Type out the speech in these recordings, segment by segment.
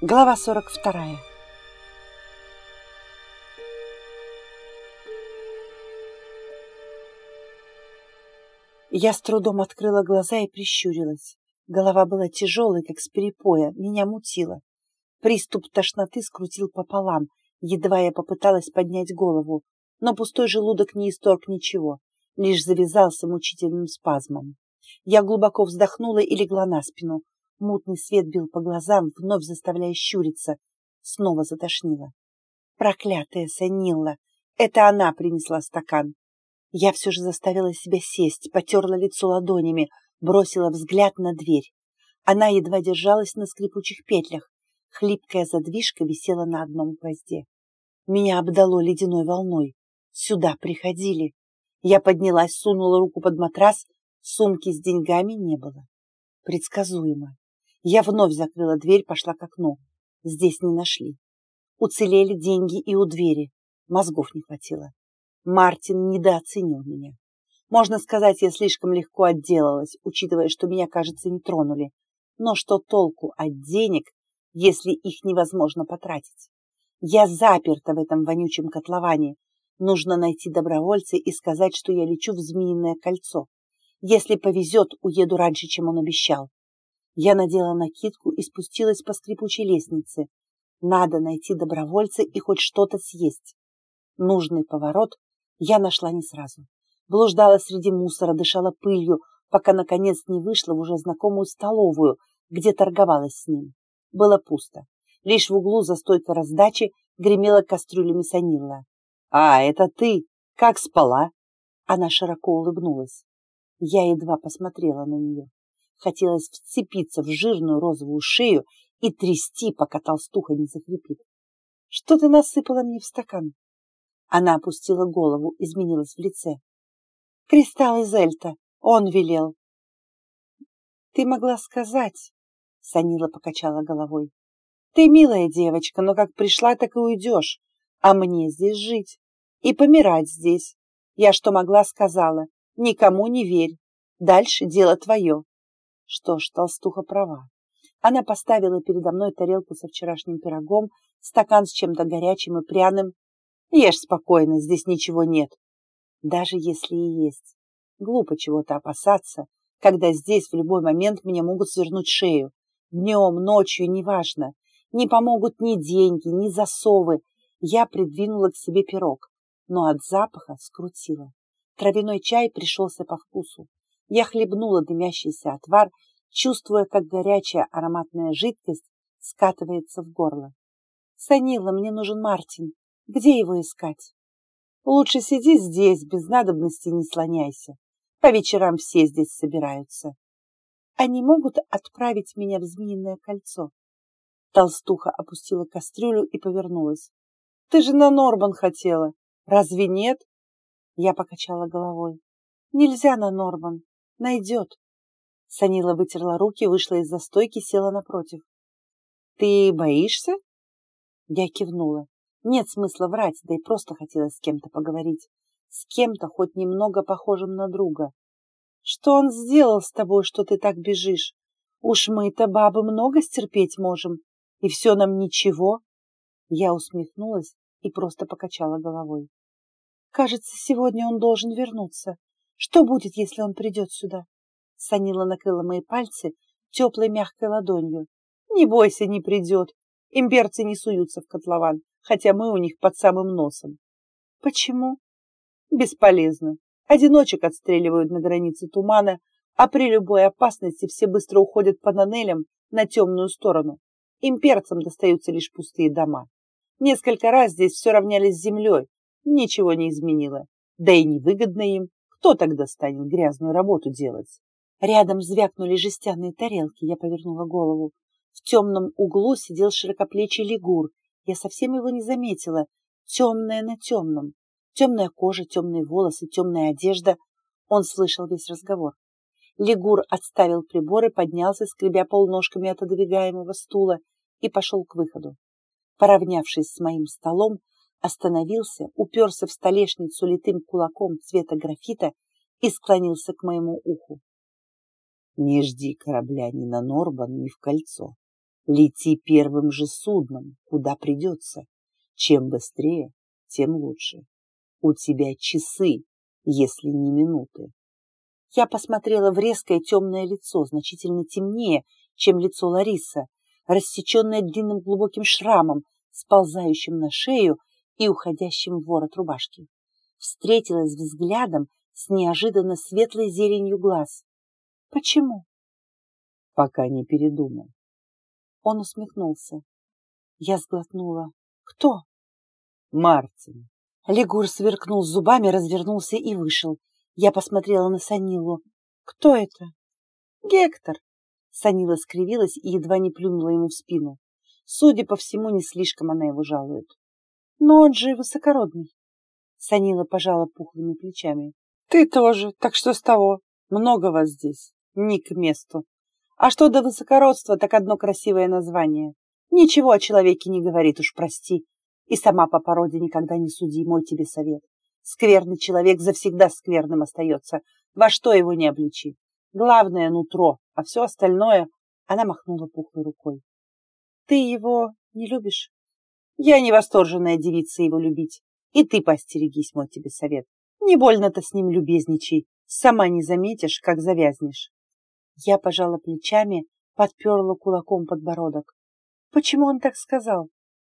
Глава 42. Я с трудом открыла глаза и прищурилась. Голова была тяжелой, как с перепоя, меня мутило. Приступ тошноты скрутил пополам, едва я попыталась поднять голову, но пустой желудок не исторг ничего, лишь завязался мучительным спазмом. Я глубоко вздохнула и легла на спину. Мутный свет бил по глазам, вновь заставляя щуриться. Снова затошнило. Проклятая Санилла! Это она принесла стакан. Я все же заставила себя сесть, потерла лицо ладонями, бросила взгляд на дверь. Она едва держалась на скрипучих петлях. Хлипкая задвижка висела на одном гвозде. Меня обдало ледяной волной. Сюда приходили. Я поднялась, сунула руку под матрас. Сумки с деньгами не было. Предсказуемо. Я вновь закрыла дверь, пошла к окну. Здесь не нашли. Уцелели деньги и у двери. Мозгов не хватило. Мартин недооценил меня. Можно сказать, я слишком легко отделалась, учитывая, что меня, кажется, не тронули. Но что толку от денег, если их невозможно потратить? Я заперта в этом вонючем котловане. Нужно найти добровольца и сказать, что я лечу в Змеиное кольцо. Если повезет, уеду раньше, чем он обещал. Я надела накидку и спустилась по скрипучей лестнице. Надо найти добровольца и хоть что-то съесть. Нужный поворот я нашла не сразу. Блуждала среди мусора, дышала пылью, пока, наконец, не вышла в уже знакомую столовую, где торговалась с ним. Было пусто. Лишь в углу за стойкой раздачи гремела кастрюлями Санилла. «А, это ты! Как спала?» Она широко улыбнулась. Я едва посмотрела на нее. Хотелось вцепиться в жирную розовую шею и трясти, пока толстуха не захрипит. «Что ты насыпала мне в стакан?» Она опустила голову, изменилась в лице. «Кристалл из Эльта. Он велел». «Ты могла сказать...» Санила покачала головой. «Ты милая девочка, но как пришла, так и уйдешь. А мне здесь жить. И помирать здесь. Я что могла, сказала. Никому не верь. Дальше дело твое. Что ж, толстуха права. Она поставила передо мной тарелку со вчерашним пирогом, стакан с чем-то горячим и пряным. Ешь спокойно, здесь ничего нет. Даже если и есть. Глупо чего-то опасаться, когда здесь в любой момент мне могут свернуть шею. Днем, ночью, неважно. Не помогут ни деньги, ни засовы. Я придвинула к себе пирог, но от запаха скрутила. Травяной чай пришелся по вкусу. Я хлебнула дымящийся отвар, чувствуя, как горячая ароматная жидкость скатывается в горло. «Санила, мне нужен Мартин. Где его искать?» «Лучше сиди здесь, без надобности не слоняйся. По вечерам все здесь собираются. Они могут отправить меня в Змеиное кольцо?» Толстуха опустила кастрюлю и повернулась. «Ты же на Норбан хотела. Разве нет?» Я покачала головой. «Нельзя на Норбан найдет. Санила вытерла руки, вышла из застойки, села напротив. «Ты боишься?» Я кивнула. Нет смысла врать, да и просто хотелось с кем-то поговорить. С кем-то, хоть немного похожим на друга. «Что он сделал с тобой, что ты так бежишь? Уж мы-то, бабы, много стерпеть можем, и все нам ничего». Я усмехнулась и просто покачала головой. «Кажется, сегодня он должен вернуться. Что будет, если он придет сюда? Санила накрыла мои пальцы теплой мягкой ладонью. Не бойся, не придет. Имперцы не суются в котлован, хотя мы у них под самым носом. Почему? Бесполезно. Одиночек отстреливают на границе тумана, а при любой опасности все быстро уходят по тоннелям на темную сторону. Имперцам достаются лишь пустые дома. Несколько раз здесь все равнялись с землей, ничего не изменило. Да и невыгодно им. Кто тогда станет грязную работу делать? Рядом звякнули жестяные тарелки. Я повернула голову. В темном углу сидел широкоплечий лигур. Я совсем его не заметила. Темное на темном. Темная кожа, темные волосы, темная одежда. Он слышал весь разговор. Лигур отставил приборы, поднялся, скребя полножками от отодвигаемого стула, и пошел к выходу. Поравнявшись с моим столом, остановился, уперся в столешницу литым кулаком цвета графита и склонился к моему уху. «Не жди корабля ни на Норбан, ни в кольцо. Лети первым же судном, куда придется. Чем быстрее, тем лучше. У тебя часы, если не минуты. Я посмотрела в резкое темное лицо, значительно темнее, чем лицо Лариса, рассеченное длинным глубоким шрамом, сползающим на шею и уходящим в ворот рубашки. Встретилась взглядом с неожиданно светлой зеленью глаз. Почему? Пока не передумал. Он усмехнулся. Я сглотнула. Кто? Мартин. Легур сверкнул зубами, развернулся и вышел. Я посмотрела на Санилу. Кто это? Гектор. Санила скривилась и едва не плюнула ему в спину. Судя по всему, не слишком она его жалует. Но он же высокородный. Санила пожала пухлыми плечами. Ты тоже, так что с того? Много вас здесь. Не к месту. А что до высокородства, так одно красивое название. Ничего о человеке не говорит, уж прости. И сама по породе никогда не суди, мой тебе совет. Скверный человек завсегда скверным остается, во что его не обличи. Главное — нутро, а все остальное... Она махнула пухлой рукой. Ты его не любишь? Я не восторженная девица его любить. И ты постерегись, мой тебе совет. Не больно-то с ним любезничай. Сама не заметишь, как завязнешь. Я пожала плечами, подперла кулаком подбородок. Почему он так сказал?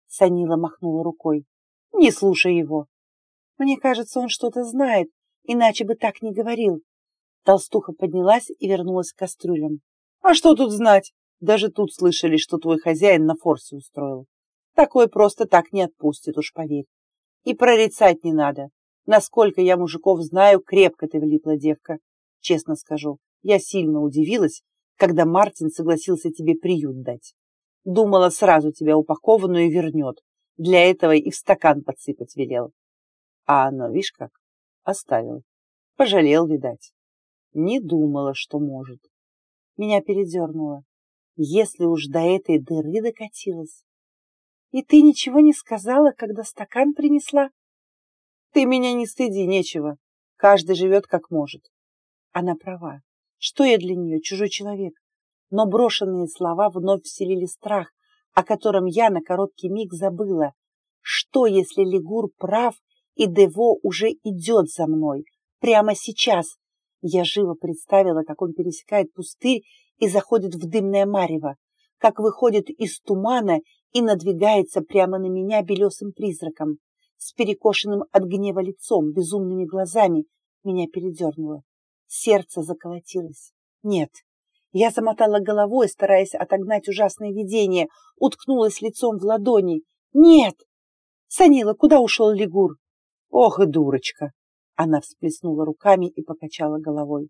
Санила махнула рукой. Не слушай его. Мне кажется, он что-то знает, иначе бы так не говорил. Толстуха поднялась и вернулась к кастрюлям. А что тут знать? Даже тут слышали, что твой хозяин на форсе устроил. Такой просто так не отпустит, уж поверь. И прорицать не надо. Насколько я мужиков знаю, крепко ты влипла, девка. Честно скажу, я сильно удивилась, когда Мартин согласился тебе приют дать. Думала, сразу тебя упакованную вернет. Для этого и в стакан подсыпать велел. А оно, видишь как, оставил. Пожалел, видать. Не думала, что может. Меня передернуло. Если уж до этой дыры докатилась. И ты ничего не сказала, когда стакан принесла? Ты меня не стыди, нечего. Каждый живет как может. Она права. Что я для нее, чужой человек? Но брошенные слова вновь вселили страх, о котором я на короткий миг забыла. Что, если Лигур прав, и Дево уже идет за мной? Прямо сейчас. Я живо представила, как он пересекает пустырь и заходит в дымное марево, как выходит из тумана и надвигается прямо на меня белесым призраком, с перекошенным от гнева лицом, безумными глазами. Меня передернуло. Сердце заколотилось. Нет. Я замотала головой, стараясь отогнать ужасное видение, уткнулась лицом в ладони. Нет! Санила, куда ушел Лигур? Ох и дурочка! Она всплеснула руками и покачала головой.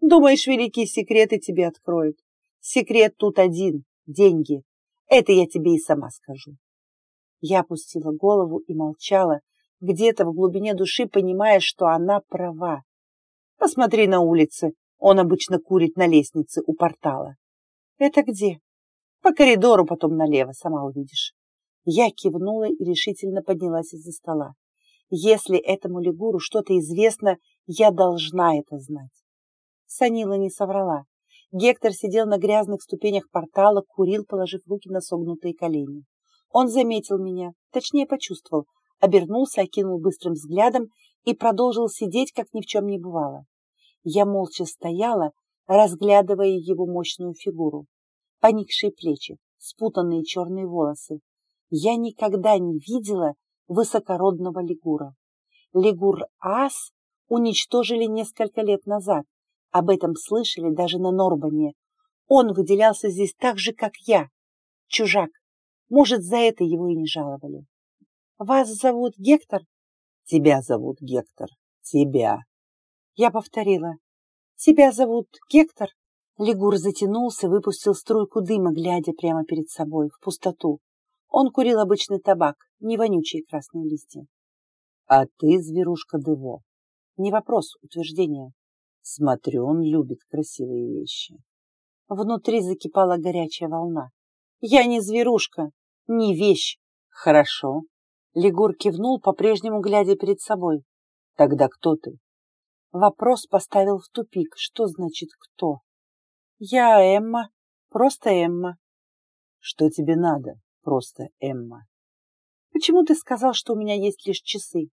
Думаешь, великие секреты тебе откроют? Секрет тут один — деньги. Это я тебе и сама скажу. Я опустила голову и молчала, где-то в глубине души понимая, что она права. Посмотри на улице. Он обычно курит на лестнице у портала. Это где? По коридору, потом налево, сама увидишь. Я кивнула и решительно поднялась из-за стола. Если этому Лигуру что-то известно, я должна это знать. Санила не соврала. Гектор сидел на грязных ступенях портала, курил, положив руки на согнутые колени. Он заметил меня, точнее почувствовал, обернулся, окинул быстрым взглядом и продолжил сидеть, как ни в чем не бывало. Я молча стояла, разглядывая его мощную фигуру, поникшие плечи, спутанные черные волосы. Я никогда не видела высокородного лигура. Лигур-ас уничтожили несколько лет назад. Об этом слышали даже на Норбане. Он выделялся здесь так же, как я. Чужак. Может, за это его и не жаловали. Вас зовут Гектор? Тебя зовут Гектор. Тебя. Я повторила. Тебя зовут Гектор? Лигур затянулся, выпустил струйку дыма, глядя прямо перед собой, в пустоту. Он курил обычный табак, не вонючие красные листья. А ты, зверушка Дево. Не вопрос, утверждение. Смотрю, он любит красивые вещи. Внутри закипала горячая волна. Я не зверушка, не вещь. Хорошо. Лигур кивнул, по-прежнему глядя перед собой. Тогда кто ты? Вопрос поставил в тупик. Что значит «кто»? Я Эмма, просто Эмма. Что тебе надо, просто Эмма? Почему ты сказал, что у меня есть лишь часы?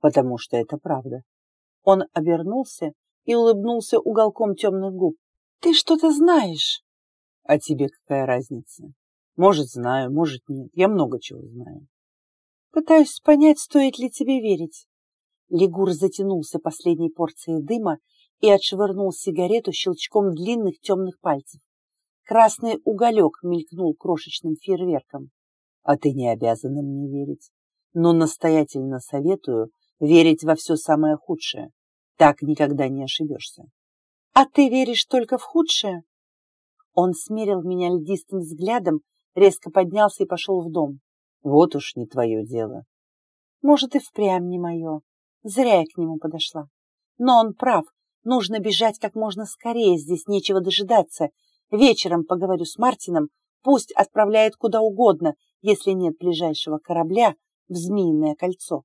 Потому что это правда. Он обернулся и улыбнулся уголком темных губ. Ты что-то знаешь? А тебе какая разница? Может, знаю, может, нет. Я много чего знаю. Пытаюсь понять, стоит ли тебе верить. Лигур затянулся последней порцией дыма и отшвырнул сигарету щелчком длинных темных пальцев. Красный уголек мелькнул крошечным фейерверком. А ты не обязана мне верить. Но настоятельно советую верить во все самое худшее. Так никогда не ошибешься. А ты веришь только в худшее? Он смерил меня льдистым взглядом, резко поднялся и пошел в дом. Вот уж не твое дело. Может, и впрямь не мое. Зря я к нему подошла. Но он прав. Нужно бежать как можно скорее, здесь нечего дожидаться. Вечером поговорю с Мартином, пусть отправляет куда угодно, если нет ближайшего корабля в Змеиное кольцо.